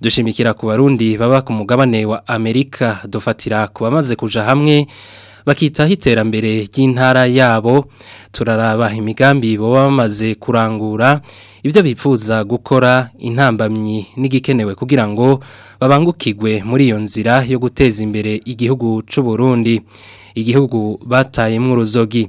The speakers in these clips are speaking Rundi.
dushimikira ku barundi baba ku mugabane wa amerika dufatira ku bamaze kuja hamwe bakitaho iterambere ry'intara yabo turaraba imigambi baba bamaze kurangura ibyo bifuza gukora intambamyi n'igikenewe kugira ngo babangukigwe muri iyo nzira yo guteza imbere igihugu cy'u Burundi igihugu batayemo uruzogi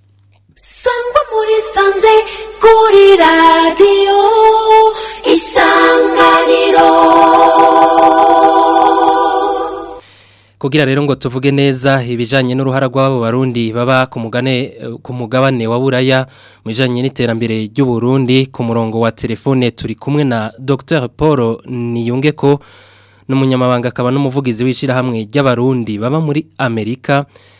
sangwa muri sanze kuri radio isanganiro kugira rero ngo tuvuge neza ibijanye n'uruhara rw'abo barundi baba ku mugabane wa buraya mu bijyanye n'iterambere Burundi ku murongo wa telefone turi kumwe na dr paul niyunge ko n'umunyamabanga akaba n'umuvugizi w'ishyirahamwe ry'abarundi baba muri amerika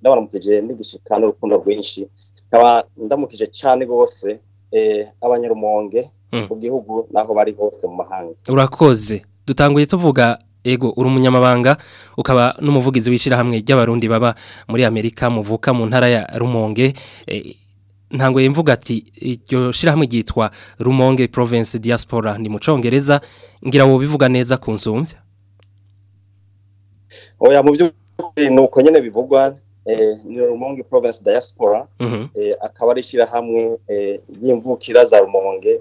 ndabaramukije n'igishika n'urukundo rwinshi nkaba ndamukije cyane rwose eh, abanyarumonge hmm. mu gihugu n'aho bari hose mu mahanga urakoze dutanguye tuvuga ego uri umunyamabanga ukaba n'umuvugizi w'ishyirahamwe ry'abarundi baba muri amerika muvuka mu ntara ya rumonge eh, ntango yemvuga ati iryo shyirahamwe ryitwa rumonge province diaspora ni mu congereza ngira wowe bivuga neza ku oya mu by'ukuri uko nyine bivugwa eh, ni rumonge province diaspora mhm. eh, akaba ari ishyirahamwe ry'imvukira za rumonge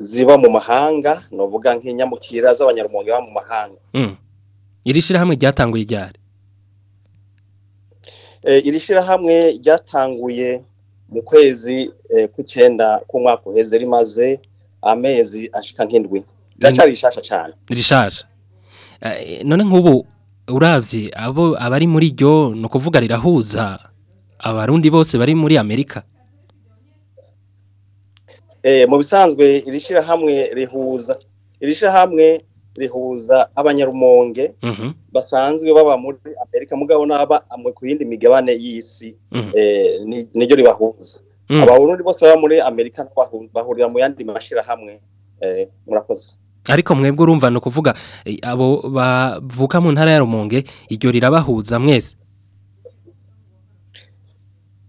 ziba mu mahanga ni uvuga nk'inyamukira z'abanyarwanda baba mu mahanga mm. iri shyirahamwe ryatanguye ryari eh, iri shyirahamwe ryatanguye mu kwezi eh, k'icyenda k'umwaka uheze rimaze amezi ashika nk'indwi riracyari rishasha cyane rishasha eh, none nk'ubu urabye abo abari muri ryo ni ukuvuga rirahuza abarundi bose bari muri amerika Eh, mu bisanzwe iri shyirahamwe rihuza iri shyirahamwe rihuza abanyarumonge mhm. basanzwe baba muri amerika mugabo n'aba amwe ku yindi migabane y'isi mhm. eh, niryo ribahuza mhm. abarundi bose baba muri amerika bahurira mu yandi mashyirahamwe eh, murakoze ariko mwebwe urumva ni ukuvuga abo bavuka mu ntara ya rumonge iryo rirabahuza mwese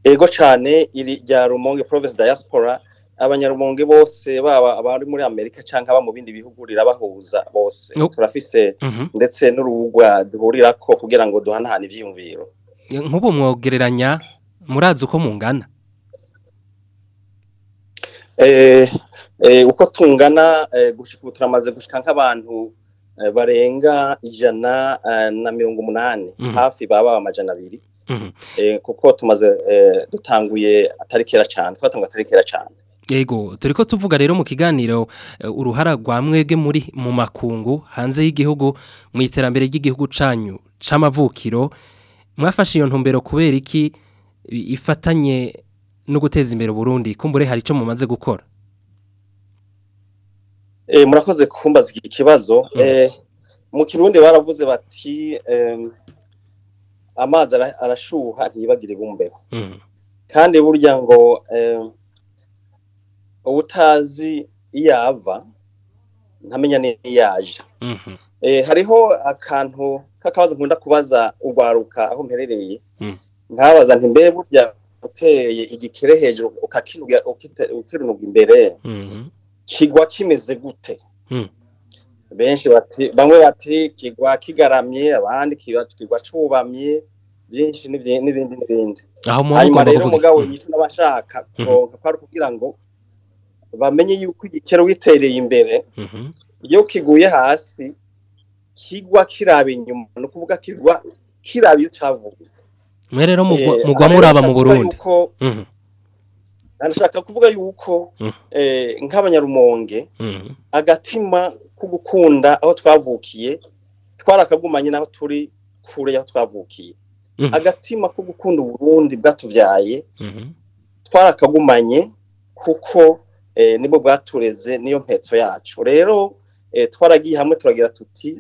ego cyane iri rya rumonge province diaspora abanyarwunge bose baba abari muri amerika cyangwa aba mu bindi bihugu rirabahuza bose turafise mhm. ndetse n'urubuga duhurira ko kugira ngo duhanahane ibyiyumviro nk'ubu mwogereranya murazi uko mungana eh, eh, uko tungana eh, ubu turamaze gushyira nk'abantu barenga ijana na mirongo umunani mhm. hafi baba amajana abiri mhm. kuko tumaze dutanguye atari kera cyane twatanga atari kera cyane yego turi tuvuga rero mu kiganiro eh, uruhara rwamwege muri mu makungu hanze y'igihugu mu iterambere ry'igihugu canyu c'amavukiro mwafashe iyo ntumbero kubera iki ifatanye no guteza imbere Burundi kumbure hari ico mumaze gukora eh murakoze kumbaza iki kibazo mm. eh mu kirundi baravuze bati amazi arashuha ntibagire bumbeho mm. kandi burya ngo eh uba utazi iyo ava ntamenya n'iyo yaje mhm. eh, hariho akantu k'akabazo nkunda kubaza urwaruka aho mperereye mm. nkabaza ntimbe burya uteye igikire hejuru ukirunuga imbere mhm. kigwa kimeze gute mm. benshi bati bamwe bati kigwa kigaramye abandi kigwa cubamye byinshi n'ibindi n'ibindi hanyuma rero umugabo yishyura abashaka kuronka mm. ngo bamenye yuko igikero witereye imbere mhm. iyo kiguye hasi kigwa kirabe inyuma no kuvuga kigwa kiraba iyo mwe rero mugwa eh, muraba mu burundi mhm. ndashaka kuvuga yuko mhm. eh, nk'abanyarumonge agatima ko gukunda aho twavukiye twarakagumanye n'aho turi kure y'aho twavukiye agatima ko gukunda uburundi bwatubyaye twarakagumanye kuko Eh, nibwo bwatureze niyo mpetso yacu rero eh, twaragiye hamwe turagira tuti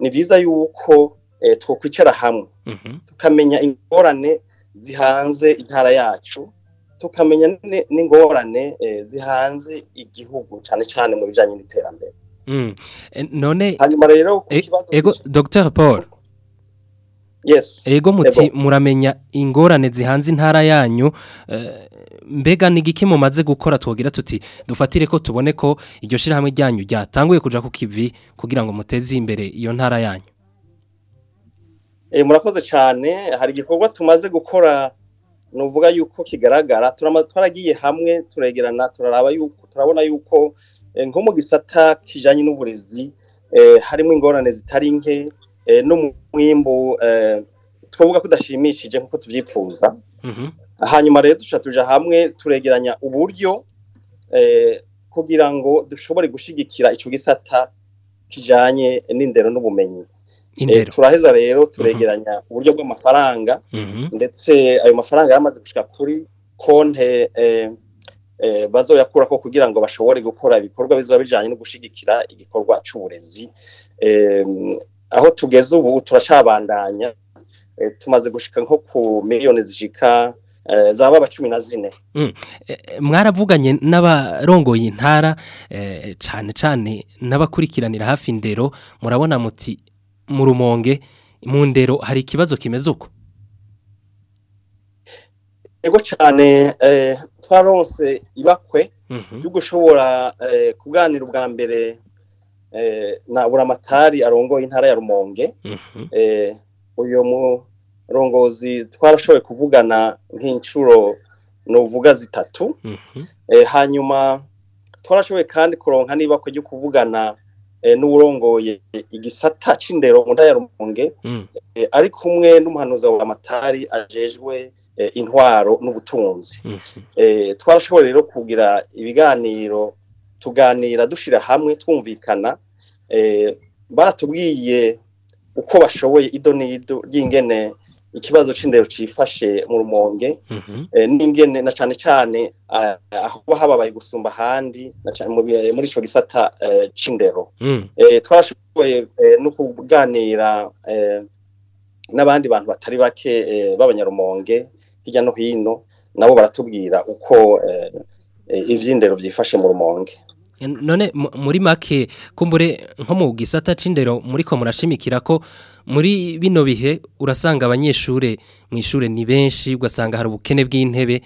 ni byiza yuko eh, twakwicara hamwe mhm. tukamenya ingorane zihanze intara yacu tukamenya n'ingorane zihanze igihugu cyane cyane mu bijyanye n'iterambere mm. none hanyuma rero ku e, dr paul yego muti muramenya ingorane zihanze intara yanyu mbega ni igiki mumaze gukora twogira tuti dufatire ko tubone ko iryo shyirahamwe ryanyu ryatanguye kujya ku kivi kugira ngo muteze imbere iyo ntara yanyu eh, murakoze cyane hari igikorwa tumaze gukora nuvuga yuko kigaragara turama twaragiye hamwe turegerana turaraba yuko turabona yuko eh, nko mu gisata kijanye n'uburezi eh, harimo ingorane zitari nke n'umwimbu twavuga ko udashimishije nk'uko tubyifuza mhm. hanyuma rero dushobora hamwe turegeranya uburyo eh, kugira ngo dushobore gushyigikira icyo gisata kijyanye n'indero n'ubumenyi eh, turaheza rero mhm. turegeranya uburyo bw'amafaranga mhm. ndetse ayo mafaranga yamaze gushyira kuri konte eh, bazoyakura ko kugira ngo bashobore gukora ibikorwa bizaba bijyanye no gushyigikira igikorwa cy'uburezi aho tugeze ubu turacabandanya tumaze gushyika nko ku miliyoni zishyika Eh, zaba cumi na zine mm. eh, mwaravuganye n'abarongoye intara eh, cyane cyane n'abakurikiranira hafi indero murabona muti mu rumonge mu ndero hari ikibazo kimeze uko yego cyane twaronse ibakwe yo mhm. gushobora kuganira ubwa mbere na buramatari arongoye intara ya rumonge mhm. uyu rongozi twarashoboye kuvugana nk'inshuro nuvuga zitatu mhm. eh, hanyuma twarashoboye kandi kuronka niba kujya kuvugana eh, n'uwurongoye igisata cy'indero mu ya rumunge mm. eh, ari kumwe n'umuhanuzi wa amatari ajejwe intwaro n'ubutunzi mhm. twarashoboye rero kugira ibiganiro tuganira dushyira hamwe twumvikana baratubwiye uko bashoboye ido n'ido ry'ingene ikibazo cy'indero cyifashe mu rumonge mhm. eh, n'ingene na cyane cyane eh, aho hababaye gusumba ahandi eh, muri icyo gisata cindero mm. twashoboye no kuganira n'abandi bantu batari bake b'abanyarumonge hirya no hino nabo baratubwira uko iby'indero byifashe mu rumonge none muri make kumbure nko mu gisata c'indero muri ko murashimikira ko muri bino bihe urasanga abanyeshure mu ishure ni benshi ugasanga hari ubukene bw'intebe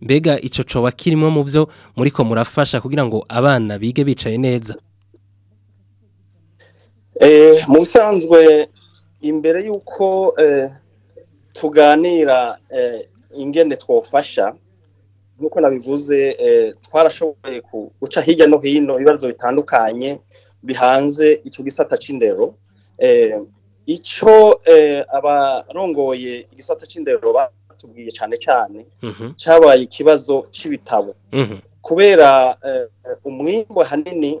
mbega ico coba kirimo mu byo muri ko murafasha kugira ngo abana bige bicaye neza eh, mu bisanzwe imbere y'uko eh, tuganira eh, ingene twofasha nk'uko nabivuze eh, twarashoboye guca hirya no hino ibibazo bitandukanye bihanze icyo gisata cy'indero eh, icyo eh, abarongoye igisata cy'indero batubwiye cyane cyane mhm. cyabaye ikibazo cy'ibitabo mhm. kubera umwimbo hanini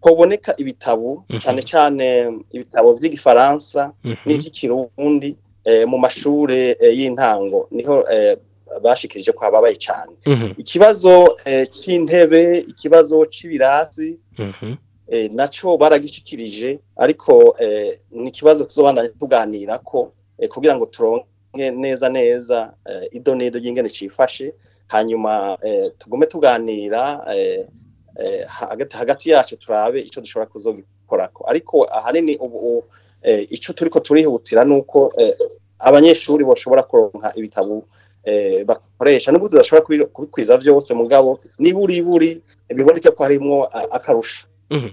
hoboneka ibitabo mhm. cyane cyane ibitabo by'igifaransa n'iby'ikirundi mu mashuri y'intango niho bashikirije ko hababaye cyane mhm. ikibazo eh, cy'intebe ikibazo cy'ibirasi mhm. eh, nacyo baragishikirije ariko eh, ni ikibazo tuzobana tuganira ko kugira ngo turonke neza neza idonedo y'ingene cyifashe hanyuma tugume tuganira hagati yacu turabe icyo dushobora kuzogikorako ariko ahanini ubu icyo turi ko turihutira ni uko abanyeshuri bashobora kuronka ibitabo Eh, bakoresha n'ubundi udashobora kubikwiza byose mugabo buri biboneka ko harimo akarusho mhm.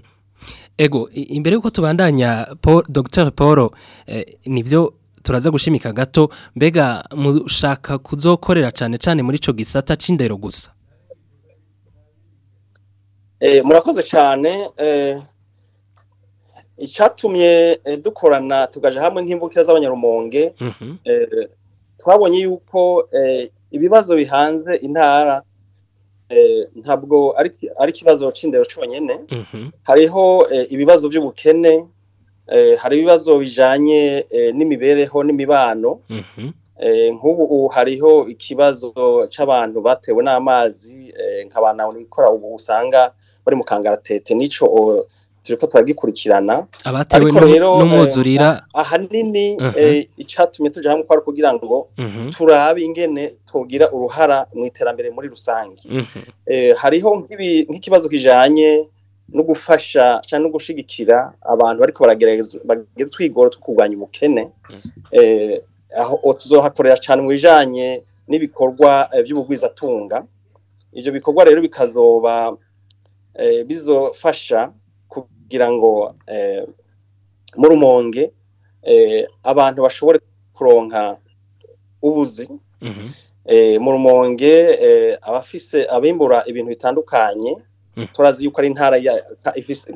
ego imbere y'uko tubandanya dr paul eh, nibyo turaza gushimika gato mbega mushaka kuzokorera cyane cyane muri icyo gisata cy'indero gusa eh, murakoze cyane icyatumye dukorana tugaje hamwe nk'imvukira z'abanyarumonge mhm. twabonye yuko eh, ibibazo bihanze intara eh, ntabwo ari ikibazo cy'indero cyonyine mm-hmm. hariho eh, ibibazo by'ubukene hari ibibazo bijyanye n'imibereho n'imibano mm-hmm. nk'ubu hariho ikibazo cy'abantu batewe n'amazi nk'abantu nikora ubu usanga bari mu kangaratete n'icyo turi ko turagikurikirana abatewe eh, n'umwuzurira ahanini uh-huh. eh, icyatumye tujya hamwe kwari kugira ngo uh-huh. turabe ingene tugira uruhara mu iterambere muri rusange uh-huh. eh, hariho nk'ikibazo kijyanye no gufasha cyangwa no gushyigikira abantu bariko baragerageza bagira utwigoro two kurwanya ubukene aho tuzohakorera cyane mu bijyanye n'ibikorwa by'ubugwizatunga ibyo bikorwa rero bikazoba bizofasha kugira ngo eh, muri rumonge eh, abantu bashobore kuronka ubuzi mm-hmm. eh, mu rumonge abafise abimbura ibintu bitandukanye mm. turazi yuko ari intara ya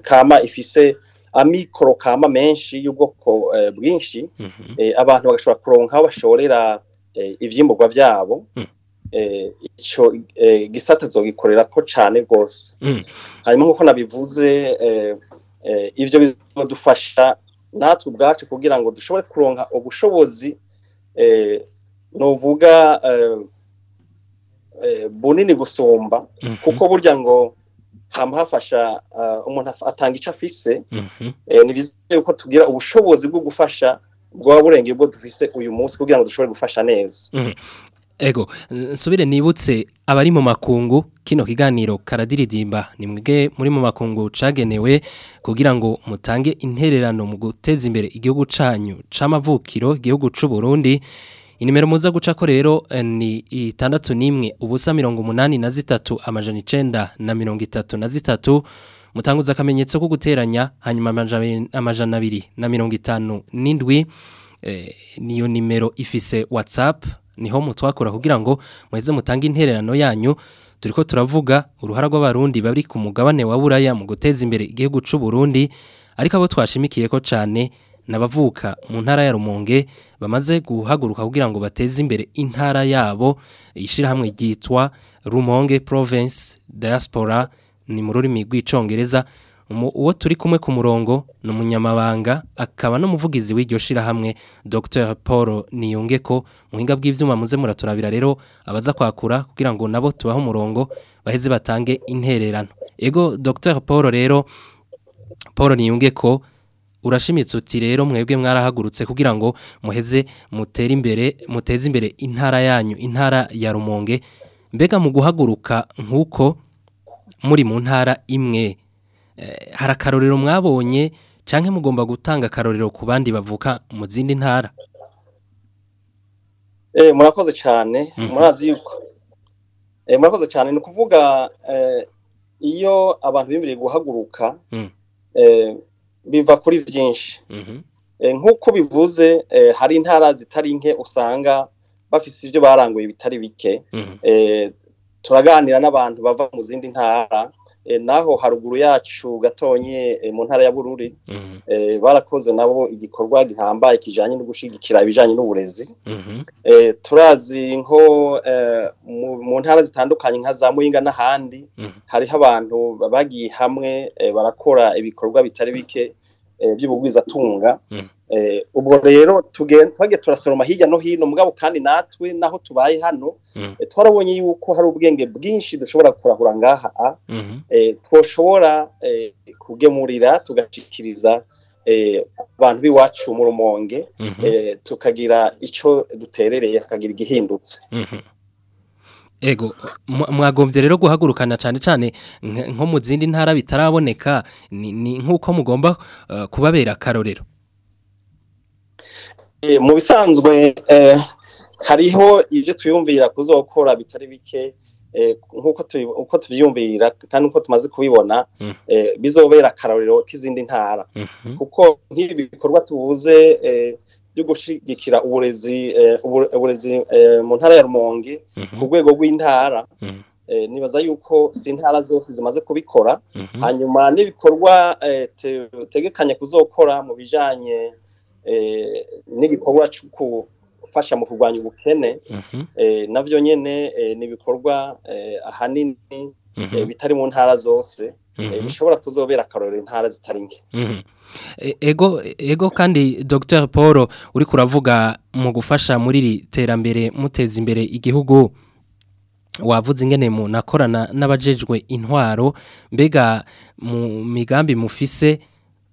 kama ifise amikoro kama menshi y'ubwoko bwinshi mm-hmm. abantu bagashobora kuronka aho bashorera ibyimburwa byabo mm. icyo gisata zogikorera ko cyane rwose mm. hanyuma nk'uko nabivuze Eh, ibyo bizadufasha natwe ubwacu kugira ngo dushobore kuronka ubushobozi eh, nuvuga eh, bunini gusumba mhm. kuko burya ngo haba umuntu atanga icyo afise mhm. ni byiza ko tugira ubushobozi bwo gufasha bwaba burenga ibyo dufise uyu munsi kugira ngo dushobore gufasha neza mhm. Ego, nsubire nibutse abari mu makungu kino kiganiro karadiridimba ni muri mu makungu cagenewe kugira ngo mutange intererano mu guteza imbere igihugu canyu c'amavukiro igihugu c'u Burundi inimero muza gucako rero eh, ni itandatu nimwe ubusa mirongo umunani na zitatu amajana icenda na mirongo itatu na zitatu mutanguza akamenyetso ko guteranya hanyuma amajana abiri na mirongo itanu n'indwi eh, niyo nimero ifise WhatsApp niho mutwakura kugira ngo muheze mutange intererano yanyu turi ko turavuga uruhara rw'abarundi bari ku mugabane wa buraya mu guteza imbere igihugu cy'u Burundi ariko abo twashimikiye ko cyane n'abavuka mu ntara ya rumonge bamaze guhaguruka kugira ngo bateze imbere intara yabo ishyirahamwe gitwa rumonge province diaspora ni mu rurimi rw'icyongereza uwo turi kumwe ku murongo ni umunyamabanga akaba n'umuvugizi w'iryo shirahamwe dr paul niyunge ko muhinga bw'ibyuma muze muraturabira rero abaza kwakura kugira ngo nabo tubahe umurongo baheze batange intererano ego dr paul rero paul niyunge ko urashimitse uti rero mwebwe mwarahagurutse kugira ngo muheze mutere imbere muteze imbere intara yanyu intara ya rumonge mbega mu guhaguruka nk'uko muri mu ntara imwe Eh, hari akarorero mwabonye cyangwa mugomba gutanga akarorero ku bandi bavuka mu zindi ntara eh, murakoze cyane mhm. murazi yuko eh, murakoze cyane ni ukuvuga iyo abantu bemerewe guhaguruka mm. biva kuri byinshi mhm. nk'uko bivuze hari intara zitari nke usanga bafise ibyo baranguye bitari bike mhm. turaganira n'abantu bava mu zindi ntara Eh, naho haruguru yacu gatonye eh, mu ntara ya bururi mhm. eh, barakoze nabo igikorwa gihambaye kijanye no gushyigikira ibijyanye n'uburezi mhm. turazi nko mu ntara zitandukanye nka za muyinga n'ahandi mhm. hariho abantu bagiye hamwe barakora ibikorwa bitari bike by'ubugwizatunga Eh, ubwo rero twajya turasoroma hirya no hino mugabo kandi natwe naho tubaye hano mm. eh, twarabonye yuko hari ubwenge bwinshi dushobora kurahura ngaha ah. mm-hmm. eh, twashobora kugemurira tugashikiriza abantu b'iwacu mu rumonge mm-hmm. tukagira icyo duterereye hakagira igihindutse mm-hmm. ego mwagombye rero guhagurukana cyane cyane nko mu zindi ntara bitaraboneka ni nk'uko mugomba kubabera akarorero Eh, mu bisanzwe eh, hariho ibyo twiyumvira kuzokora bitari bike eh, nk'uko uko tubyiyumvira kandi nk'uko tumaze kubibona mm. bizobera akarorero k'izindi ntara mm-hmm. kuko nk'ibi bikorwa tuvuze byo gushyigikira uburezi uburezi mu ntara ya rumongi mm-hmm. ku rwego rw'intara mm-hmm. nibaza yuko si intara zose zimaze kubikora hanyuma n'ibikorwa tegekanya kuzokora mu bijyanye Eh, n'igikorwa cyo gufasha mu kurwanya ubukene mhm. eh, nabyo nyine eh, nibikorwa ahanini mhm. bitari mu ntara zose mhm. bishobora kuzobera akarorero intara zitari nke e, ego ego kandi dr paul uri kuravuga mu gufasha muri iri terambere muteza imbere igihugu wavuze ingene munakorana n'abajejwe intwaro mbega mu migambi mufise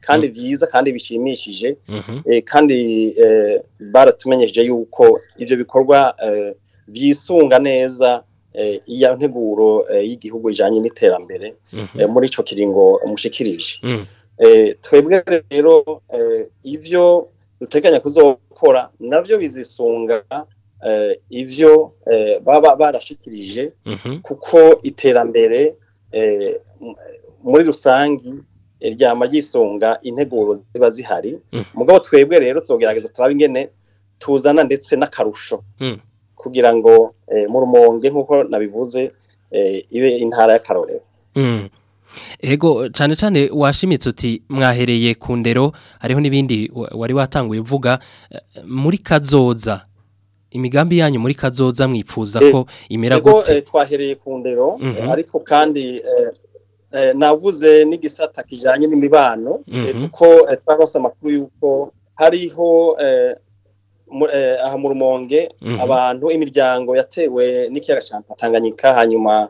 kandi byiza mm. kandi bishimishije mm-hmm. eh, kandi eh, baratumenyesheje yuko ibyo bikorwa byisunga neza iya nteguro y'igihugu ijyanye n'iterambere mm-hmm. muri icyo kiringo mushikirije mm. twebwe rero ibyo duteganya kuzokora nabyo bizisunga ibyo baba barashikirije mm-hmm. kuko iterambere muri rusange eh, ryama ryisonga integuro ziba zihari mm. mugabo twebwe rero tugerageza turaba ingene tuzana ndetse n'akarusho mm. kugira ngo eh, murumonge nk'uko nabivuze eh, ibe intara y'akarorero mm. Ego cyane cyane washimitse uti mwahereye ku ndero hariho n'ibindi wari watanguye uvuga muri kazoza imigambi yanyu muri kazoza mwipfuza ko imera gute twahereye ku ndero mm-hmm. ariko kandi Eh, navuze n'igisata kijyanye n'imibano eh, mhm. kuko eh, twaronse amakuru y'uko hariho aha mu rumonge mhm. abantu imiryango yatewe n'ikiyaga cya Tanganyika hanyuma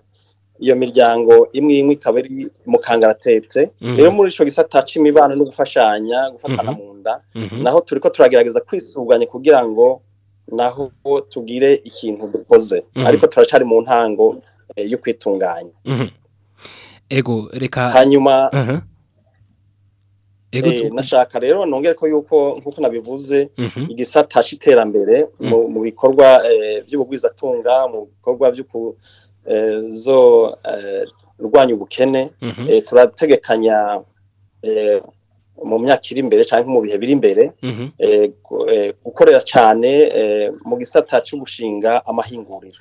iyo miryango imwe imwe ikaba iri mu kangaratete mhm. rero muri icyo gisata cy'imibano no gufashanya gufatana mu nda naho turi ko turagerageza kwisuganya kugira ngo naho tugire ikintu dukoze ariko turacyari mu ntango yo kwitunganya ego reka hanyuma eh, nashaka rero nongere ko yuko nk'uko nabivuze mhm. igisata cy'iterambere mm. mu bikorwa eh, tunga mu bikorwa byo kurwanya eh, ubukene mhm. turategekanya mu myaka iri imbere cyangwa mu bihe biri imbere mhm. gukorera cyane mu gisata cyo gushinga amahinguriro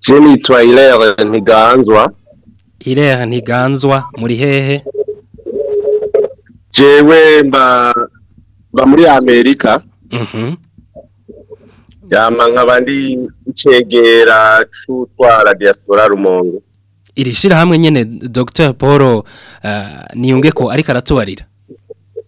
je nitwa Hilere Ntiganzwa Hilere Ntiganzwa muri hehe jewe mba mba muri Amerika mhm yama nkabandi icegera cutwara diaspora rumongo iri shira hamwe nyene Dr Paul uh, eh, niyunge ko ariko aratubarira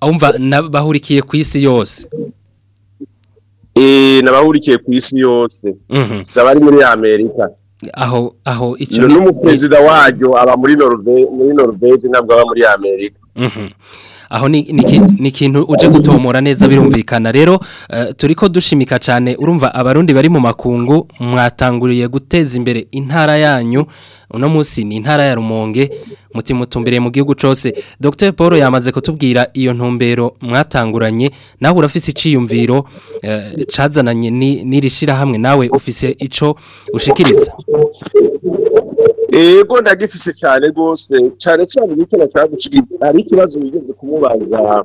ahumva bahurikiye ku isi yose nabahurikiye ku isi yose eh, si mhm. abari muri amerika aho aho icyo n'umuperezida waryo aba muri norvege muri norvege ntabwo aba muri amerika mhm. aho ni ikintu uje gutomora neza birumvikana rero eh, turi dushimika cyane urumva abarundi bari mu makungu mwatanguriye guteza imbere intara yanyu uno munsi ni intara ya rumonge mutumbere mu gihugu cyose dr paul yamaze kutubwira iyo ntumbero mwatanguranye nawe urafise icyiyumviro eh, cyazananye n'iri shyirahamwe nawe ufise icyo ushikiriza yego ndagifise cyane rwose cyane cyane igikora cyaguciye hari ikibazo bigeze kumubaza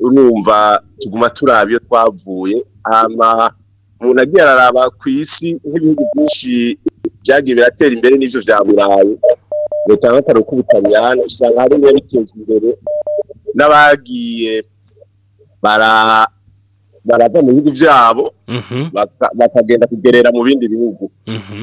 urumva tuguma turaba iyo twavuye umuntu agiye araraba ku isi nk'ibihugu byinshi byagiye biratera imbere n'ibyo bya burayi leta nk'akarere k'ubutaliyani usanga hari ibiba biteza imbere n'abagiye barava mu bihugu byabo mhm. bakagenda kugerera mu bindi bihugu mhm.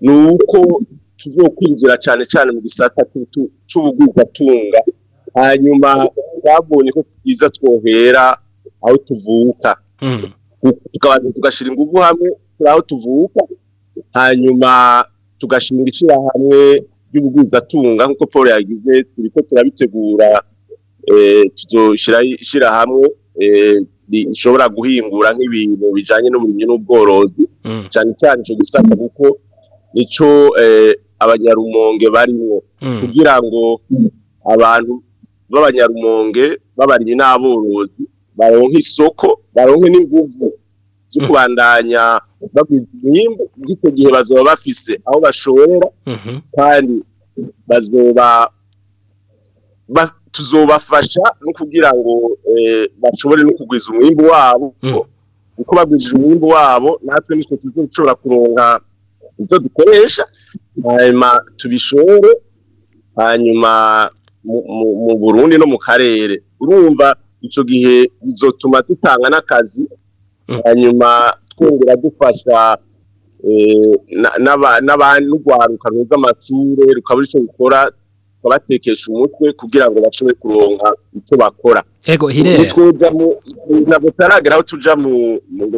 ni uko tuzokwinjira cyane cyane mu gisata cy'ubugwizatunga hanyuma twabonye ko twiza twohera aho tuvuka hmm. tugashyira ingufu hamwe aho tuvuka hanyuma tugashinga ishyirahamwe ry'ubugwizatunga nk'uko paul yagize turi ko turabitegura eh, tuzoshyira ishyirahamwe eh, rishobora guhingura nk'ibintu bijyanye n'uburimyi n'ubworozi hmm. cyane cyane icyo gisata kuko nicyo eh, abanyarumonge barimo hmm. kugira ngo abantu b'abanyarumonge babarinye n'aborozi baronke isoko baronke n'inguvu zo hmm. kubandanya imyimbu icyo gihe bazoba bafise aho bashobora hmm. kandi bazoba tuzobafasha no kugira ngo eh, bashobore no kugwiza umwimbu wabo kuko bagwijije umwimbu wabo natwe nitwe tuzoshobora kuronka ibyo dukoresha hanyuma tubishore hanyuma mu burundi no mu karere urumva icyo gihe bizotuma dutanga n'akazi mm. hanyuma twongera dufasha eh, n'urwaruka rwiza amashure rukaba rukora batekesha umutwe kugira ngo bashobore kuronka icyo bakora ego hirera ntabwo tutaragera aho tuja mu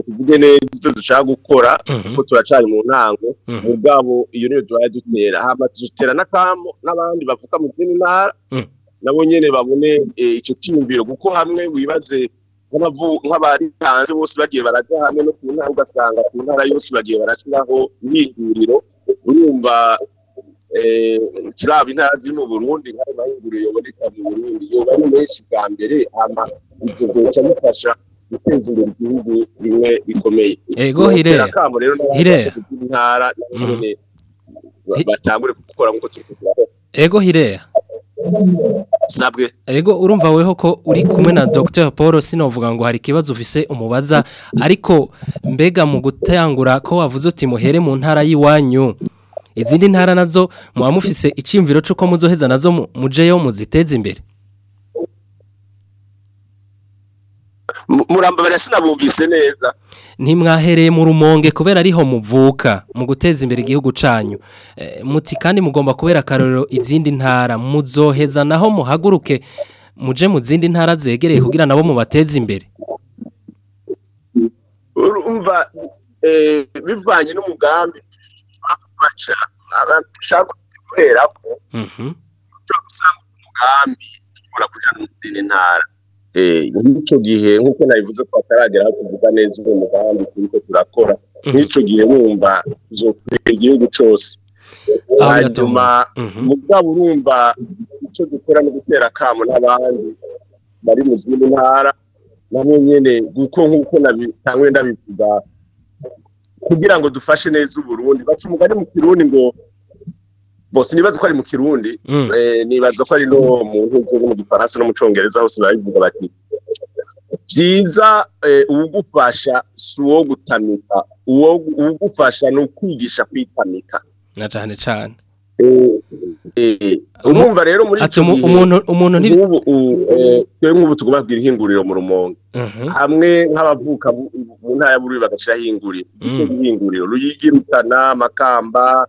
tuvuge neza icyo dushaka gukora mhm. kuko turacari mu ntango mhm. mugabo iyo niyo duhaye dutera hama dutera n'akamo n'abandi bavuka mu zindi ntara mhm. nabo nyene babone e, icyo ciyumviro kuko hamwe wibaze nk'abari hanze bose bagiye baraja hamwe no ku ntara ugasanga ku ntara yose bagiye barashiraho imyiguriro urumva turaba eh, intara mu burundi nk'ayo mahinguriro yaboneka mu burundi yoba ari menshi bwa mbere hama ibyo bica guteza imbere igihugu bimwe bikomeye ego hire hire mm-hmm. batangure gukora nk'uko tubikora ego hire Ego urumva weho ko uri kumwe na Dr. Paul sinovuga ngo hari kibazo ufise umubaza ariko mbega mu gutangura ko wavuze uti muhere mu ntara yiwanyu izindi ntara nazo muba mufise icyiyumviro cy'uko muzoheza nazo mujeyo muziteze imbere murambabara sinabumvise neza ntimwahereye mu rumonge kubera ariho muvuka mu guteza imbere igihugu cyanyu eh, muti kandi mugomba kubera akarorero izindi ntara muzoheza naho muhaguruke muje mu zindi ntara zegereye kugira nabo mubateze imbere urumva eh, bivanye n'umugambi gufasha abantu kubera ko ushobora mm-hmm. gusanga umugambi ushobora kujya mu zindi ntara nk'icyo eh, gihe nk'uko nabivuze ko hataragera kuvuga neza uwo mugambi turi turakora nk'icyo mm-hmm. gihe wumva uzokorera igihugu cyose hanyuma mm-hmm. mugabo urumva icyo dukora no gutera akamu n'abandi bari mu zindi ntara nabo nyine kuko nk'uko nabitangwe ndabivuga kugira ngo dufashe neza uburundi baca umugani mu kirundi ngo bose nibaza ko ari mu kirundi mm. eh, nibaza ko ari no mu ntuzi mu gifaransa no mu congereza hose barabivuga bati byiza eh, uwugufasha si uwo gutamika ugufasha ni ukwigisha kwitamika na cyane cyane eh, Umwumva rero muri umuntu umuntu nk'ubu eh, tugubabwira ihinguriro mu rumonge mhm. hamwe nk'abavuka mu ntara y'abururi bagashyiraho ihinguriro mm. ruyigirutana amakamba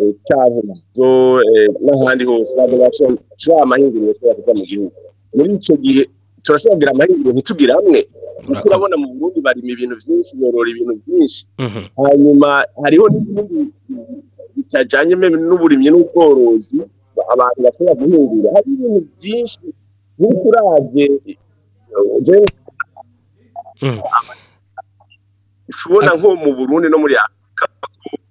eh, cyabuzo eh, n'ahandi hose bashobora amahinguriro ashobora kuva mu gihugu muri icyo gihe turashobora kugira amahinguriro ntitugire hamwe turabona mu burundi barima ibintu byinshi borora ibintu byinshi mhm. hanyuma hariho n'ibindi bitajyanye n'uburimyi n'ubworozi abantu bashobora guhindura hari ibintu byinshi nk'uko urabye mm. ushobora nko mu burundi no muri afurika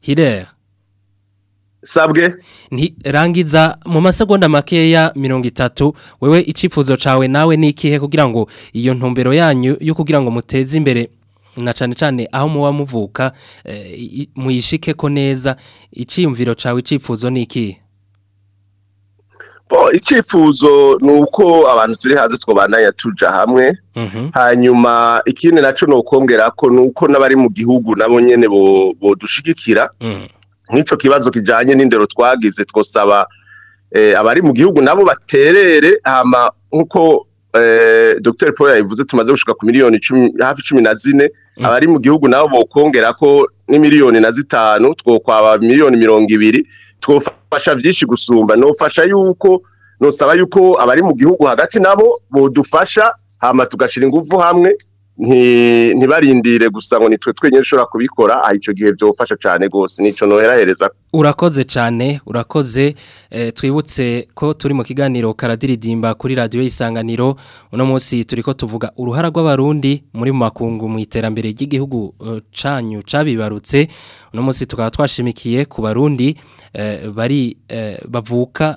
hirera sabwe ni rangiza mu masegonda makeya mirongo itatu wewe icifuzo cawe nawe nikihe kugira ngo iyo ntumbero yanyu yo kugira ngo muteze imbere na cyane cyane aho muba muvuka eh, muyishike ko neza iciyumviro cawe icifuzo nikihe icyifuzo ni uko abantu turi hanze twabandanya tuja hamwe mhm. hanyuma ikindi nacyo ni ukongera ko ni uko n'abari mu gihugu nabo nyine bodushigikira mhm. nk'icyo kibazo kijyanye n'indero twagize twosaba eh, abari mu gihugu nabo baterere nk'uko eh, dr paul yabivuze tumaze gushyirwa ku miliyoni hafi cumi na zine mhm. abari mu gihugu nabo bokongera ko n'imiliyoni na zitanu twokwaba miliyoni mirongo ibiri twofa ufasha byinshi gusumba nufasha yuko nusaba yuko abari mu gihugu hagati nabo bodufasha hama tugashyira ingufu hamwe ntibarindire gusa ngo nitwe twenyine ushobora kubikora aha icyo gihe byofasha cyane rwose nicyo noherahereza urakoze cyane urakoze eh, twibutse ko turi mu kiganiro karadiridimba kuri radiyo y'isanganiro uno munsi turi ko tuvuga uruhara rw'abarundi muri mu makungu mu iterambere ry'igihugu eh, canyu cabibarutse uno munsi tukaba twashimikiye ku barundi eh, bari bavuka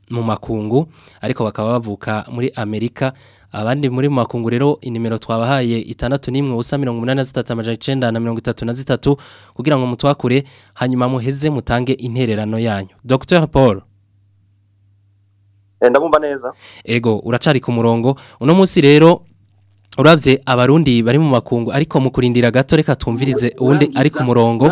mu makungu ariko bakaba bavuka muri Amerika abandi muri mu makungu rero inimero twabahaye itandatu n'imwe ubusa mirongo na zitatu amajana na mirongo itatu na zitatu kugira ngo mutwakure hanyuma muheze mutange intererano yanyu Dr Paul eh, ndabumva neza ego uracari ku murongo uno musi rero urabye abarundi bari mu makungu ariko mu kurindira gato reka twumvirize uwundi ari ku murongo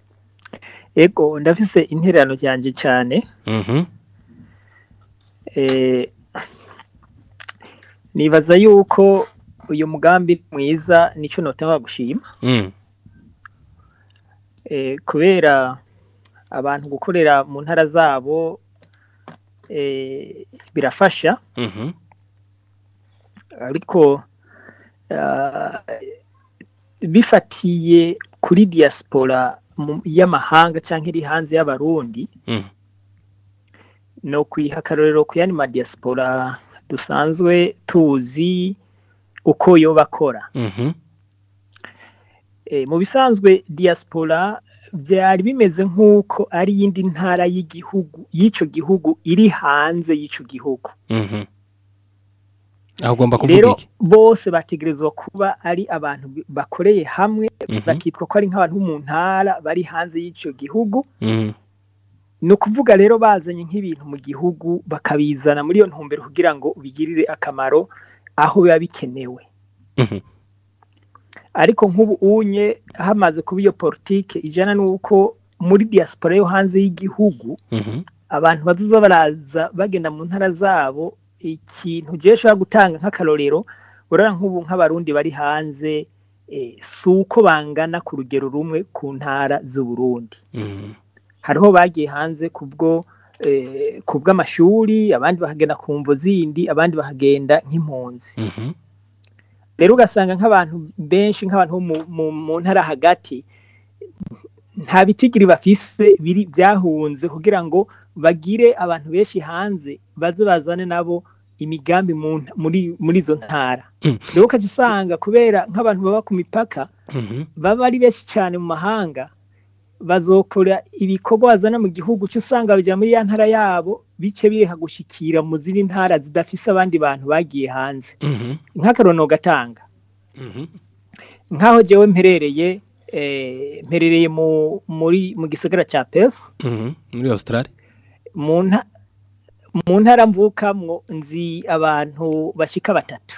ego ndafise interano cyane cyane mm-hmm. nibaza yuko uyu mugambi mwiza nicyo notaba gushima mm. eh, kubera abantu gukorera mu ntara zabo eh, birafasha mm-hmm. ariko eh, bifatiye kuri diaspora y'amahanga cyangwa iri hanze y'abarundi mm. ni ukwiha akarorero ku yandi madiaspora dusanzwe tuzi uko yoba akora mhm. eh, mu bisanzwe diaspora byari bimeze nk'uko ari iyindi ntara y'igihugu y'icyo gihugu iri hanze y'icyo gihugu mhm. rero bose bategerezwa kuba ari abantu bakoreye hamwe mhm. bakitwa ko ari nk'abantu mu ntara bari hanze y'icyo gihugu ni ukuvuga rero bazanye nk'ibintu mu gihugu bakabizana muri iyo ntumbero kugira ngo bigirire akamaro aho biba bikenewe mhm. ariko nk'ubu unye hamaze kuba iyo politike ijyana n'uko muri diaspora yo hanze y'igihugu mhm. abantu bazuza baraza bagenda mu ntara zabo ikintu gishobora gutanga nk'akarorero urabona nk'ubu nk'abarundi bari hanze eh, si uko bangana ku rugero rumwe ku ntara z'uburundi mhm. hariho bagiye hanze kubwo eh, ku bw'amashuri abandi bahagenda ku mvu zindi abandi bahagenda nk'impunzi mm-hmm. rero ugasanga nk'abantu benshi nk'abantu mu ntara hagati nta bitigiri bafise biri byahunze kugira ngo bagire abantu benshi hanze baze bazane nabo imigambi muri izo ntara mm. rero ukajya usanga kubera nk'abantu baba ku mipaka mm-hmm. baba ari benshi cyane mu mahanga bazokora ibikorwa bazana mu gihugu cyo usanga bijya muri ya ntara yabo bice bireka gushyikira mu zindi ntara zidafise abandi bantu bagiye hanze mhm. nk'akarono gatanga mhm. nk'aho jewe mperereye eh, mperereye muri mu gisagara cya pefu mhm. muri Australia mu ntara mvukamwo nzi abantu bashyika batatu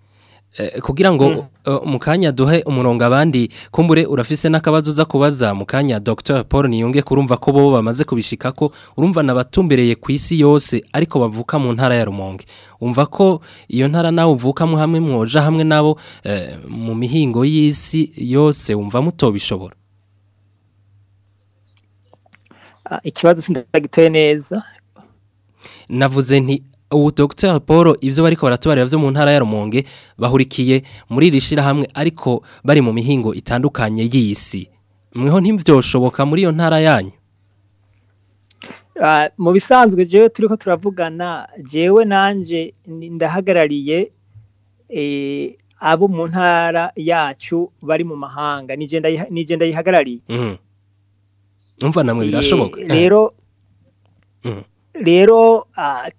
Eh, kugira ngo mm. eh, mu kanya duhe umurongo abandi kumbure urafise n'akabazo uza kubaza mukanya dr paul niyunge kurumva ko bo bamaze kubishika ko urumva nabatumbereye ku isi yose ariko bavuka mu ntara ya rumonge umva ko iyo ntara nawe uvukamo hamwe mwoja hamwe nabo eh, mu mihingo y'isi yose wumva mutobishobora ah, ikibazo sindagitoye neza navuze nti ubu Dr Paul ibyo bariko baratubarira byo mu ntara ya Rumonge bahurikiye muri rishira hamwe ariko bari mu mihingo itandukanye y'isi mweho ntibyoshoboka muri iyo ntara yanyu ah, mu bisanzwe jewe turiko turavugana jewe nanje ndahagarariye eh, abo mu ntara yacu bari mu mahanga nije ndayihagarariye mm-hmm. umva namwe birashoboka eh, rero eh. Mm. rero ah,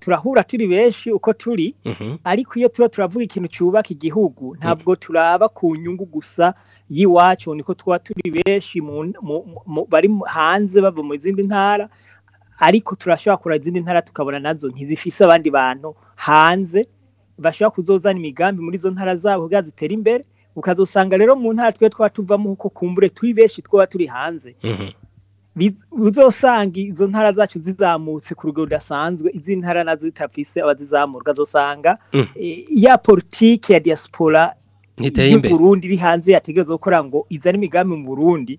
turahura turi benshi uko turi mhm. ariko iyo tuba turavuga ikintu cyubaka igihugu mhm. ntabwo turaba ku nyungu gusa y'iwacu niko tuba turi benshi bari hanze bava mu zindi ntara ariko turashobora kureba izindi ntara tukabona nazo ntizifise abandi bantu hanze bashobora kuzozana imigambi muri izo ntara zabo ubwa zitera imbere ukazusanga rero mu ntara twe twatuvamo uko kumbure turi benshi twaba turi hanze mhm. uzosanga izo ntara zacu zizamutse ku rugero rudasanzwe izi ntara nazo zitafise abazizamurwa zosanga mm. e, ya politiki ya diaspora y'uburundi iri hanze yategereza gukora ngo izane imigambi mu burundi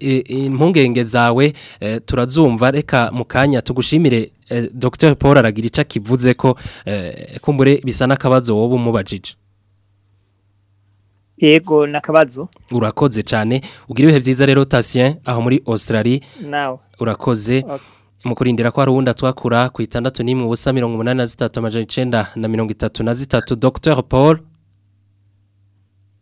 impungenge zawe eh, turazumva reka mu kanya tugushimire eh, dr paul aragira icyo akivuze ko eh, kumbure bisa n'akabazo wowe umubajije yego nakabazo urakoze cyane ugira ibihe byiza rero tasien aho muri Australia nawe urakoze mu kurindira ko hari uwundi atwakura ku itandatu n'imwe ubusa mirongo umunani zitatu amajana na mirongo itatu na zitatu dr paul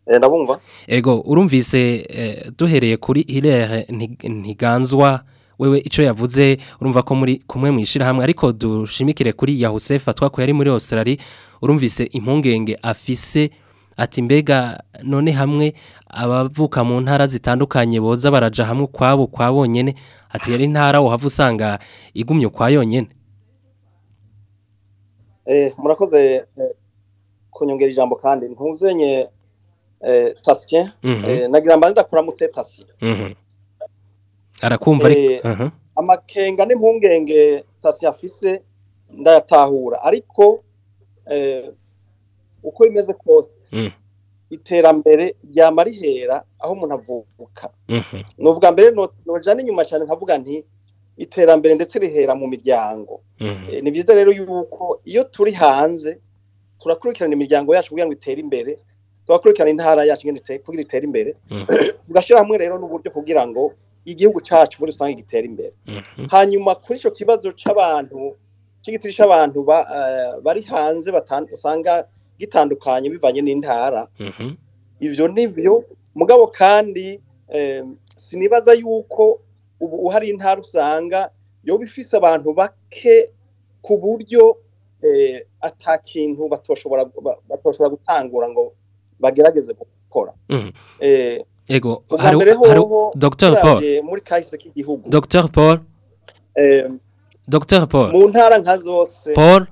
eh, ndabumva ego urumvise eh, duhereye kuri irere ntiganzwa wewe icyo yavuze urumva ko muri kumwe mu ishyirahamwe ariko dushimikire kuri ya hosefa twakuye ari muri Australia urumvise impungenge afise ati mbega none hamwe abavuka mu ntara zitandukanye boza baraja hamwe ukwabo kwa bonyine ati yari intara uhava usanga igumyo kwa yonyine eh, murakoze eh, kunyongera ijambo kandi ntuzenye eh, tasiye mhm. nagira ngo ndakuramutse tasiye mhm. arakumva ariko amakenga n'impungenge tasiye afise ndayatahura ariko uko bimeze kose mm. iterambere ryama rihera aho umuntu avuka mm-hmm. nuvuga ubwa mbere ntojyana inyuma cyane nkavuga nti iterambere ndetse rihera mu miryango mm-hmm. eh, ni byiza rero yuko iyo turi hanze turakurikirana imiryango yacu kugira ngo itere imbere turakurikirana intara yacu kugira itere imbere mm. tugashyira hamwe rero n'uburyo kugira ngo igihugu cyacu muri rusange gitera imbere mm-hmm. hanyuma kuri icyo kibazo cy'abantu cy'igitiri cy'abantu eh, bari hanze usanga gitandukanye bivanye n'intara mhm. ibyo ni mugabo kandi sinibaza yuko ubu uhari intara usanga yo ifise abantu bake ku buryo eh, ata kintu batoshobora gutangura ngo bagerageze gukora mhm. eh, ego hari dr paul muri kahise k'igihugu dr paul dr paul mu ntara nka zose paul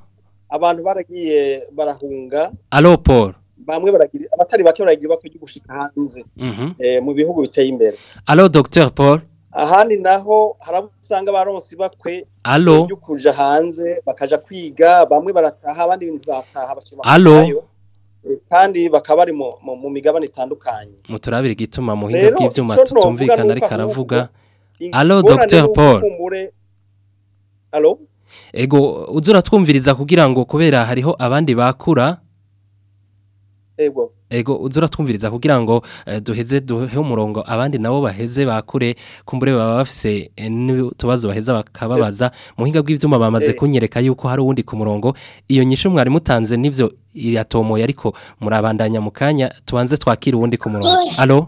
abantu baragiye barahunga alo paul bamwe baragira abatari bake baragira bakwiye gushika hanze mhm. eh, mu bihugu biteye imbere alo dr paul ahandi naho harabusanga baronsi bakwe alo kuja hanze bakaja kwiga bamwe barataha abandi ibintu bataha bashima alo eh, kandi bakaba bari mu migabane itandukanye muturabire igituma mu buhinga bw'ibyuma tutumvikana ariko aravuga alo dr paul ego uzura twumviriza kugira ngo kubera hariho abandi bakura ego ego uzura twumviriza kugira ngo eh, duheze duhe umurongo abandi nabo baheze bakure kumbure baba bafise eh, tubazo baheza bakababaza mu hinga bw'ibyuma bamaze eh. kunyereka yuko hari uwundi ku murongo iyo nyinshi mwari mutanze n'ibyo iratomoye ariko murabandanya mukanya tubanze twakira uwundi ku murongo alo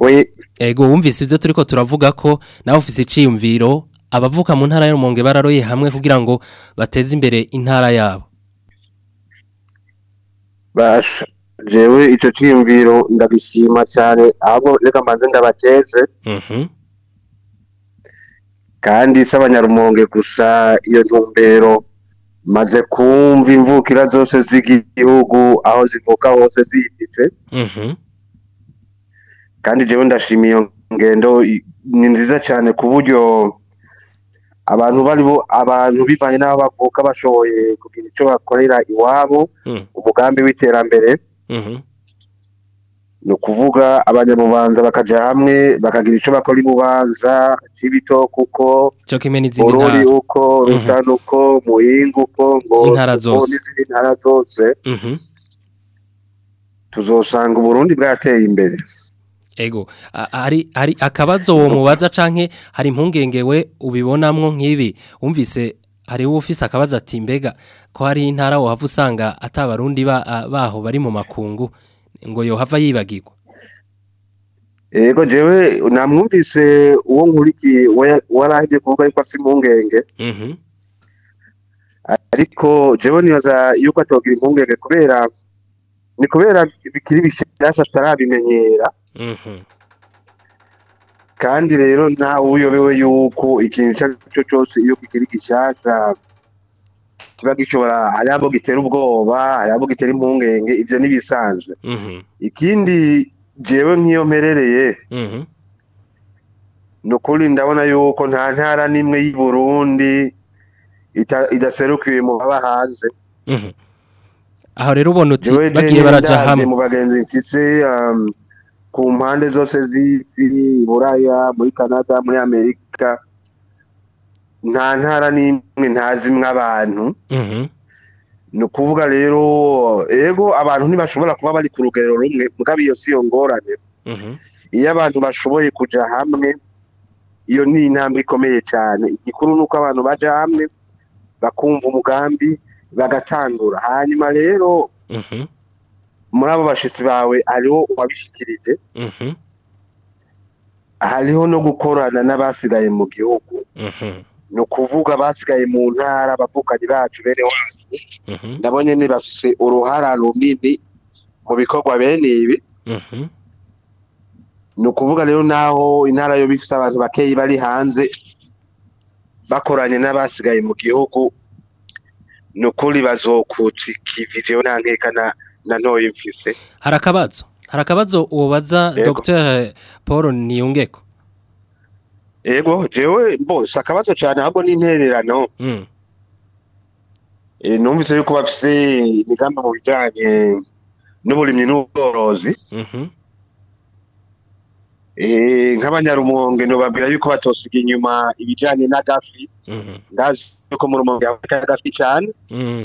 we ego wumvise ibyo turi ko turavuga ko na ofisi iciyumviro abavuka mu ntara y'urumonge bararoye hamwe kugira ngo bateze imbere intara yabo jewe icyo cyiyumviro ndagishima cyane ahubwo reka mbanze ndabateze mhm. kandi si gusa iyo ntumbero maze kumva imvukira zose z'igihugu aho zivuka hose ziyifise mhm. kandi jewe ndashimiye iyo ngendo ni nziza cyane ku buryo abantu bari bo abantu bivanye n'aho bavuka bashoboye kugira icyo bakorera iwabo mm. umugambi w'iterambere Mm-hmm. ni ukuvuga abanyamubanza bakajya hamwe bakagira icyo bakora imubanza cy'ibito kuko ururi uko mm-hmm. rutana uko muyinga uko ngo n'izindi ntara zose mm-hmm. tuzosanga uburundi bwateye imbere ego hari akabazo uwo mubaza cyangwa hari impungenge we ubibonamo nk'ibi wumvise hari ufise akabaza ati mbega ko hari intara waba usanga atabarundi baho bari mu makungu ngo yohava yibagirwa yego jewe namwumvise uwo nkurikiye waraje kuvuga yuko afite impungenge mhm. ariko jewe nibaza yuko atogira impungenge kubera ni kubera bikiri bishyashya tutarabimenyera mhm. kandi rero ntawe uyobewe yuko ikintu icyo ari cyo cyose iyo kikiri gishyashya kiba gishobora hari abo gitera ubwoba hari abo gitera impungenge ibyo ntibisanzwe mhm. ikindi njyewe nk'iyo mperereye mhm. ni ukuri ndabona yuko nta ntara n'imwe y'i burundi idaserukiwe mu baba hanze mhm. aho rero ubona bagiye barajya hamwe mu bagenzi mfite um, ku mpande zose z'isi buraya muri canada muri amerika nta ntara n'imwe ntazimwe abantu mm-hmm. ni ukuvuga rero ego abantu ntibashobora kuba bari ku rugero rumwe mugabo iyo si iyo ngorane mm-hmm. iyo abantu bashoboye kujya hamwe iyo ni intambwe ikomeye cyane igikuru ni uko abantu bajya hamwe bakumva umugambi bagatangura hanyuma rero mm-hmm. muri abo bashyitsi bawe hariho uwabishyikirije mhm. hariho no gukorana n'abasigaye mu gihugu mhm. ni ukuvuga abasigaye mu ntara abavukanye bacu bene wacu mhm. ndabonye ni bafite uruhara runini mu bikorwa bene ibi ni ukuvuga rero naho intara yo bifite abantu bakeyi bari hanze bakoranye n'abasigaye mu gihugu ni ukuri bazokutsa ikividewo nta nkekana na mfise hari akabazo hari akabazo ubaza dr paul niyungeko yego jewe mbose akabazo cyane ahubwo ni intererano hmm. eh, numvise yuko bafise imigambi mu bijyanye n'uburimyi n'ubworozi mhm. eh, nk'abanyarumonge ntubabwira yuko batosiga inyuma ibijyanye n'agafi mhm. ndazi yuko muri umurongo yafite agafi cyane hmm.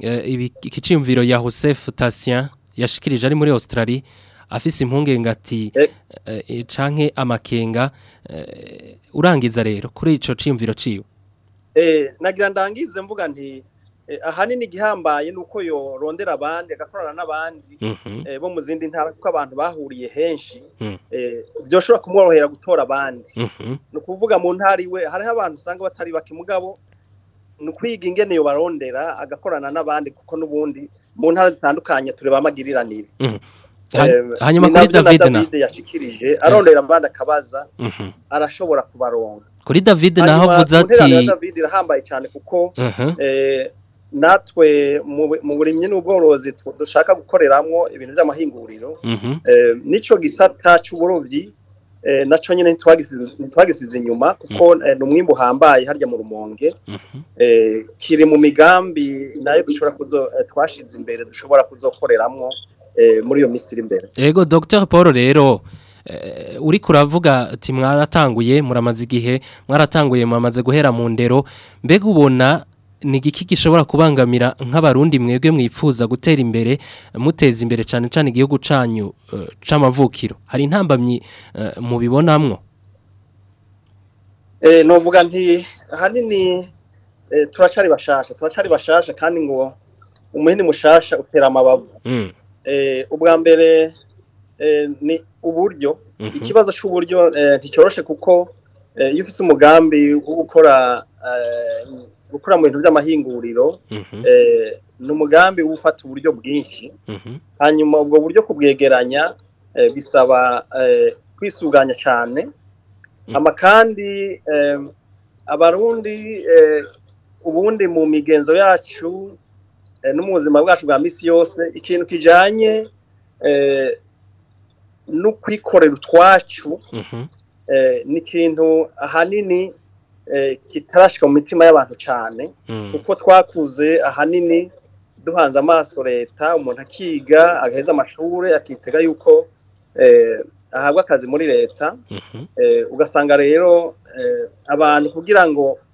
eh, iki cyiyumviro ya hosefu tasien yashikirije ari muri australia afise impungenge ati eh. Eh, eh, canke amakenga urangiza rero kuri ico cimviro ciwe eh nagira ndangize mvuga nti ahanini igihambaye nuko yorondera abandi agakorana n'abandi mhm. bo mu zindi ntara kuko abantu bahuriye henshi mhm. byoshobora kumworohera gutora abandi mhm. ni ukuvuga mu ntara iwe hariho abantu usanga batari bake mugabo ni ukwiga ingene yo barondera agakorana n'abandi kuko n'ubundi mu ntara zitandukanye tureba amagiriranire Eh, hanyuma eh. mhm. kuri david na yashikirije arondera abandi akabaza arashobora kubaronga kuri david na avuze ati david irahambaye cyane kuko mhm. eh, natwe mu burimyi n'ubworozi dushaka gukoreramo ibintu by'amahinguriro mhm. n'icyo gisata cy'uburobyi nacyo nyine ntitwagisize inyuma kuko mm. ni umwimbi uhambaye harya mu rumonge kiri mu migambi nayo dushobora twashyize imbere dushobora kuzokoreramo muri iyo misiri iri imbere yego dr paul rero uri kuravuga ati mwaratanguye muramaze igihe mwaratanguye mwamaze guhera mu ndero mbega ubona ni igiki gishobora kubangamira nk'abarundi mwebwe mwifuza gutera imbere muteza imbere cyane cyane igihugu cyanyu c'amavukiro hari intambamyi mubibonamwo novuga nti ahanini turacari bashasha turacari bashasha kandi ngo umuhini mushasha utera amabavu Eh, ubwa mbere eh, ni uburyo mhm. ikibazo cy'uburyo eh, nticyoroshye kuko iyo ufite umugambi wo gukora gukora mu bintu by'amahinguriro mhm. ni umugambi ufata uburyo bwinshi mhm. hanyuma ubwo buryo kubwegeranya bisaba kwisuganya cyane ama kandi abarundi ubundi mu migenzo yacu Eh, no mu buzima bwacu bwa minsi yose ikintu kijyanye eh, no kwikorera utwacu mm-hmm. eh, ni ikintu ahanini kitarashyika mu mitima y'abantu cyane mm. kuko twakuze ahanini duhanze amaso leta umuntu akiga agaheza amashuri akitega yuko ahabwa akazi muri leta mm-hmm. ugasanga rero abantu kugira ngo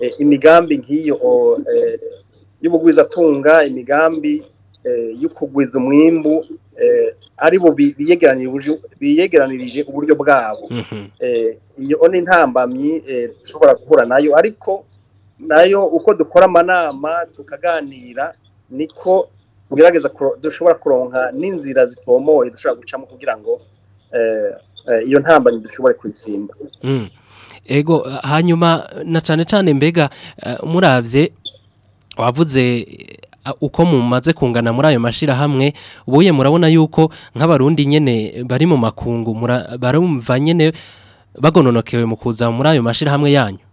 eh, imigambi nk'iyo y'ubugwizatunga imigambi yukugwiza kugwiza umwimbu Eh, ari bo biyegeranirije uburyo bwabo mhm. eh, iyo ni intambamyi eh, dushobora guhura nayo ariko nayo uko dukora amanama tukaganira niko ugerageza dushobora kuronka n'inzira zitomoye dushobora gucamo kugira ngo iyo ntambamyi dushobore kuyisimba mm. ego hanyuma na cyane cyane mbega murabye wavuze uko mumaze kungana muri ayo mashirahamwe ubuye murabona yuko nk'abarundi nyene bari mu makungu barumva nyene bagononokewe mu kuza muri ayo mashirahamwe yanyu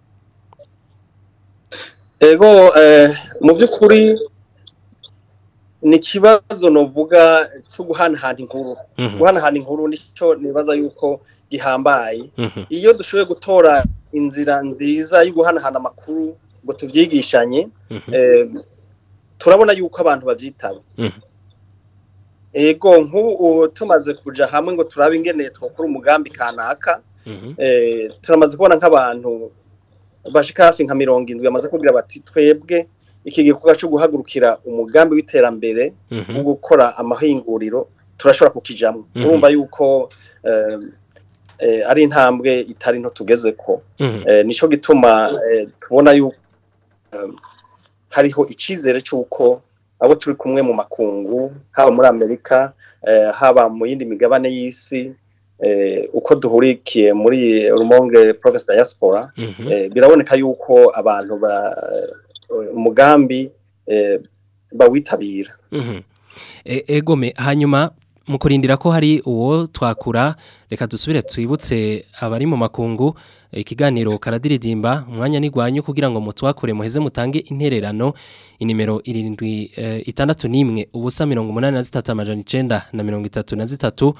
ego eh, mu by'ukuri ni ikibazo novuga cyo guhanahana inkuru mhm. guhanahana inkuru nicyo nibaza yuko gihambaye mhm. iyo dushoboye gutora inzira nziza yo guhanahana amakuru ngo tubyigishanye mhm. eh, turabona yuko abantu babyitaba mm. ego nk'ubu tumaze kujya hamwe ngo turabe ingeneye twakora umugambi kanaka mm-hmm. eh, turamaze kubona nk'abantu bashika hafi nka mirongo indwi amaze kubwira bati twebwe iki gikorwa cyo guhagurukira umugambi w'iterambere mm-hmm. wo gukora amahinguriro turashobora kukijamo mm-hmm. urumva yuko eh, eh, ari intambwe itari nto tugeze ko nicyo gituma tubona yuko hariho icyizere cy'uko abo turi kumwe mu makungu haba muri amerika eh, haba mu yindi migabane y'isi eh, uko duhurikiye muri rumonge province diaspora mhm. eh, biraboneka yuko abantu ba umugambi bawitabira mhm. e, egome hanyuma mu kurindira ko hari uwo twakura reka dusubire twibutse abari mu makungu ikiganiro karadiridimba umwanya n'igwanyu kugira ngo mutwakure muheze mutange intererano inimero irindwi eh, itandatu n'imwe ubusa mirongo umunani na zitatu amajana icenda na mirongo itatu na zitatu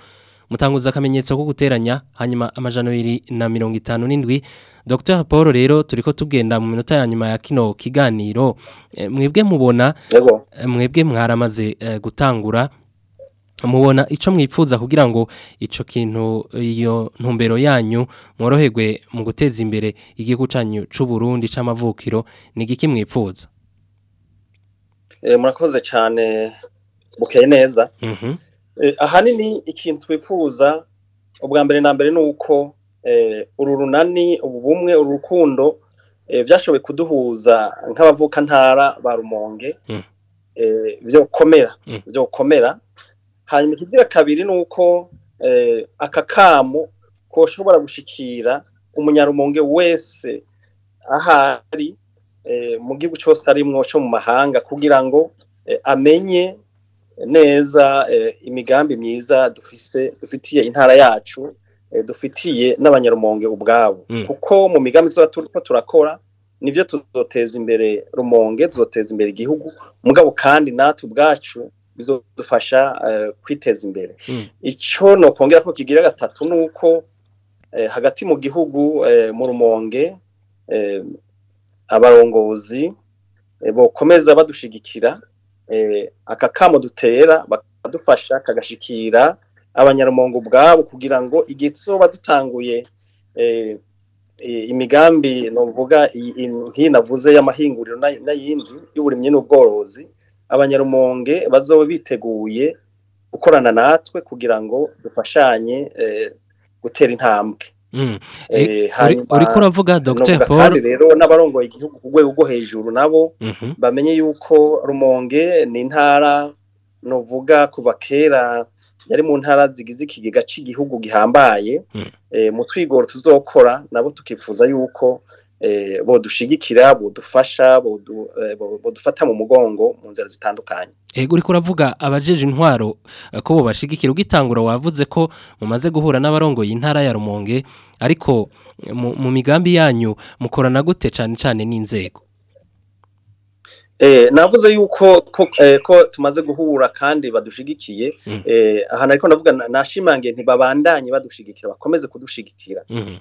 mutanguza akamenyetso ko guteranya hanyuma amajana abiri na mirongo itanu n'indwi Dr Paul rero turiko tugenda mu minota ya nyuma ya kino kiganiro eh, mwebwe mubona mwebwe mwaramaze eh, gutangura mubona icyo mwipfuza kugira ngo icyo kintu iyo ntumbero yanyu mworoherwe mu guteza imbere igihugu cyanyu cy'uburundi c'amavukiro ni igiki mwipfuza eh, murakoze cyane bukeye neza mhm. eh, ahanini ikintu twifuza ubwa mbere na mbere ni uko eh, uru runani ubu bumwe uru rukundo byashoboye kuduhuza nk'abavukantara ba rumonge byo mm. gukomera mm. hanyuma ikiziga kabiri ni uko eh, aka kamo koshobora gushikira umunyarumonge wese ahari eh, mu gihugu cyose arimwo cyo mu mahanga kugira ngo eh, amenye neza imigambi myiza dufise dufitiye intara yacu dufitiye n'abanyarumonge ubwabo mm. kuko mu migambi tuba turakora nibyo tuzoteza imbere rumonge tuzoteza imbere igihugu mugabo kandi natwe ubwacu bizadufasha eh, kwiteza imbere hmm. icyo nokongera ko kigira gatatu ni uko eh, hagati mu gihugu eh, mu rumonge abarongozi bakomeza badushyigikira aka kamo dutera bakadufasha kagashikira abanyarumongo ubwabo kugira ngo igihe tuzoba dutanguye imigambi ni ukuvuga nk'iyi navuze y'amahinguriro n'ayindi y'uburimyi n'ubworozi abanyarumonge bazobe biteguye gukorana natwe kugira ngo dufashanye eh, gutera intambwe mm. eh, uriko uravuga dr paul rero n'abarongoye igihugu ku rwego rwo hejuru nabo mm-hmm. bamenye yuko rumonge ni intara nuvuga kuva kera yari mu ntara zigize ikigega cy'igihugu gihambaye mm. eh, mu twigoro tuzokora nabo tukifuza yuko Eh, bodushigikira bodufasha eh, bodufata mu mugongo mu nzira zitandukanye ego uriko uravuga abajeje intwaro eh, ko bo bobashigikira ugitangura wavuze ko mumaze guhura n'abarongoye intara ya rumonge ariko mu migambi yanyu mukorana gute cyane cyane n'inzego navuze yuko ko tumaze guhura kandi badushigikiye mm. ahantu ariko ndavuga nashimangiye ntibabandanye badushigikira bakomeze kudushigikira mm.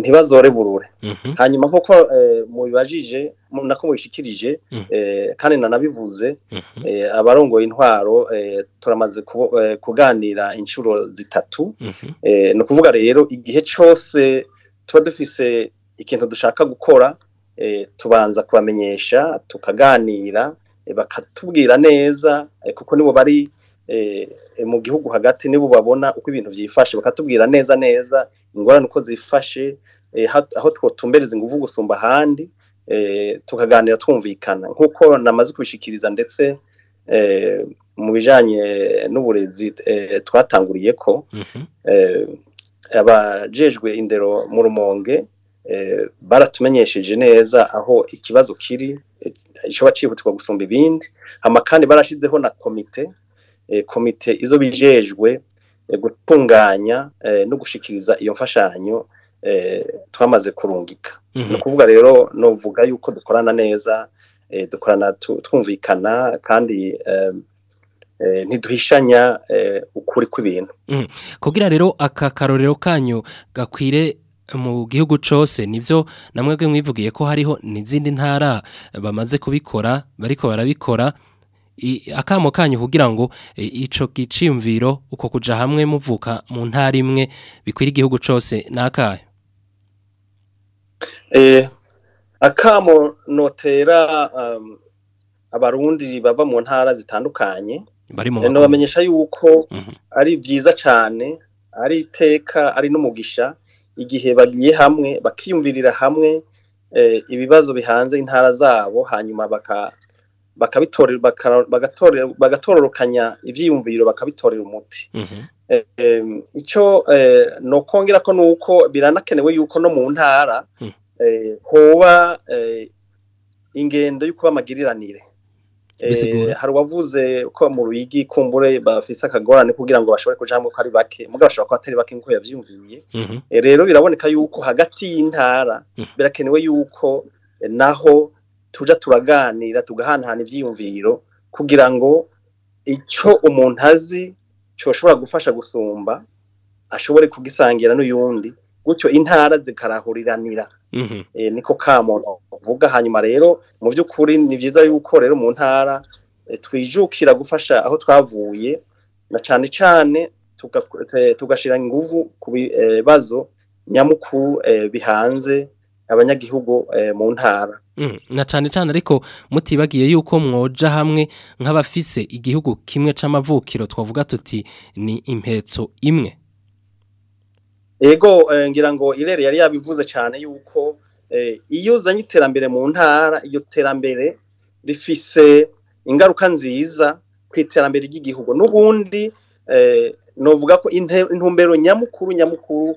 ntibazore burure mhm. hanyuma nk'uko eh, mubibajije nako mubishikirije mhm. eh, kandi nanabivuze mhm. eh, abarongoye intwaro turamaze kuganira inshuro zitatu ni ukuvuga rero igihe cyose tuba dufise ikintu dushaka gukora tubanza kubamenyesha tukaganira bakatubwira neza kuko nibo bari Eh, mu gihugu hagati nibo babona uko ibintu byifashe bakatubwira neza neza ingorane uko zifashe eh, aho twotumbereza ingufu gusumba ahandi eh, tukaganira twumvikana nk'uko namaze kubishikiriza ndetse mu bijyanye n'uburezi twatanguriye ko mhm. abajejwe indero mu rumonge baratumenyesheje neza aho ikibazo kiri gishobora cyihutirwa gusumba ibindi hano kandi barashyizeho na komite E, komite izo bijejwe e, gutunganya e, no gushyikiriza iyo mfashanyo twamaze kurungika mhm. ni ukuvuga rero navuga yuko dukorana neza dukorana twumvikana kandi ntiduhishanya ukuri kw'ibintu mhm. kugira rero aka karorero kanyu gakwire mu gihugu cyose nibyo namwe mwivugiye ko hariho n'izindi ntara bamaze kubikora bariko barabikora akamo kanyu kugira ngo e, ico kicimviro uko kuja hamwe muvuka mu ntara imwe bikwira igihugu cyose nakayo eh akamo notera um, abarundi bava mu ntara zitandukanye e, no bamenyesha yuko mm -hmm. ari byiza cyane ari iteka ari n'umugisha igihe bagiye hamwe bakiyumvirira hamwe e, ibibazo bihanze intara zabo hanyuma baka bagatororokanya ibyiyumviro bakabitorera umuti mhm. icyo eh, ni ukongera ko ni uko biranakenewe yuko no mu ntara hmm. eh, hoba eh, ingendo y'uko bamagiriranire hari uwavuze ko mu ruyigi kumbure bafise akagorane kugira ngo bashobore kujyamo ko ari bake mugabo bashobora kuba atari bake nk'uko yabyumviye mhm. rero biraboneka yuko hagati y'intara hmm. birakenewe yuko naho tuja turaganira tugahanahana ibyiyumviro kugira ngo icyo umuntu azi cyoshobora gufasha gusumba ashobore kugisangira n'uyundi gutyo intara zikarahuriranira mhm. eh, niko kamuntu uvuga hanyuma rero mu by'ukuri ni byiza yuko rero mu ntara eh, twijukira gufasha aho twavuye na cyane cyane tugashyira eh, ingufu ku bibazo nyamukuru bihanze abanyagihugu eh, mu ntara mm, na cyane cyane ariko mutibagiye yuko mwoja hamwe nk'abafise igihugu kimwe c'amavukiro twavuga tuti ni impetso imwe ego eh, ngira ngo irere yari yabivuze cyane yuko eh, iyo uzanye iterambere mu ntara iyo terambere rifise ingaruka nziza ku iterambere ry'igihugu n'ubundi novuga ko intumbero nyamukuru nyamukuru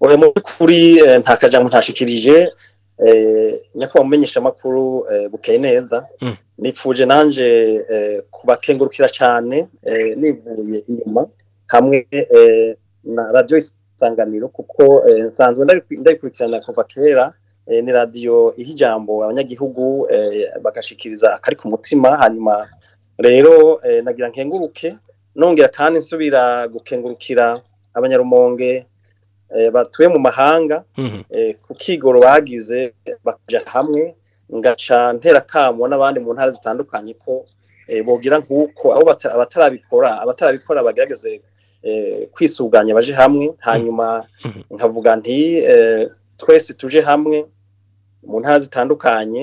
mu by'ukuri nta kajambo ntashikirije Eh, nyakubahwa umumenyeshamakuru eh, bukeye neza mm. nifuje nanje eh, kubakengurukira cyane nivuye inyuma hamwe na radiyo isanganiro kuko nsanzwe ndayikurikirana kuva kera ni radiyo iha ijambo abanyagihugu bagashikiriza akari ku mutima hanyuma rero nagira nkenguruke nongera kandi nsubira gukengurukira abanyarumonge Eh, batuye mu mahanga mhm. eh, ku kigoro bagize bakajya hamwe ngaca ntera kamo n'abandi mu ntara zitandukanye ko eh, bogira nk'uko aho abatarabikora abatarabikora bagerageze kwisuganya baje hamwe hanyuma mhm. nkavuga nti twese tuje hamwe mu ntara zitandukanye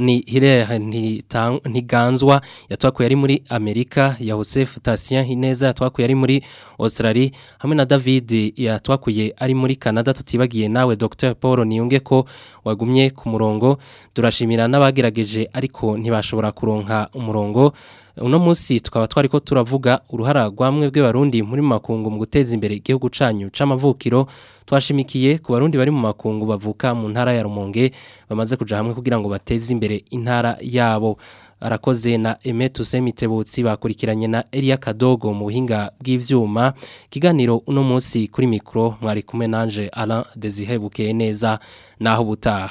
ni hireha ntiganzwa yatwakuye ari muri amerika ya joseph tasien hineza yatwakuye ari muri australia hamwe na david yatwakuye ari muri canada tutibagiye nawe dr paul niyunge ko wagumye ku murongo turashimira n'abagerageje ariko ntibashobora kuronka umurongo uno munsi tukaba twari ko turavuga uruhara rwa mwe bw'abarundi muri makungu mu guteza imbere igihugu cyanyu c'amavukiro twashimikiye ku barundi bari mu makungu bavuka mu ntara ya rumonge bamaze kuja hamwe kugira ngo bateze imbere intara yabo arakoze na emetu semitebutsi bakurikiranye na Elia Kadogo mu buhinga bw'ivyuma kiganiro uno munsi kuri mikro mwari kumwe nanje Alain Desihebukeye neza naho butaha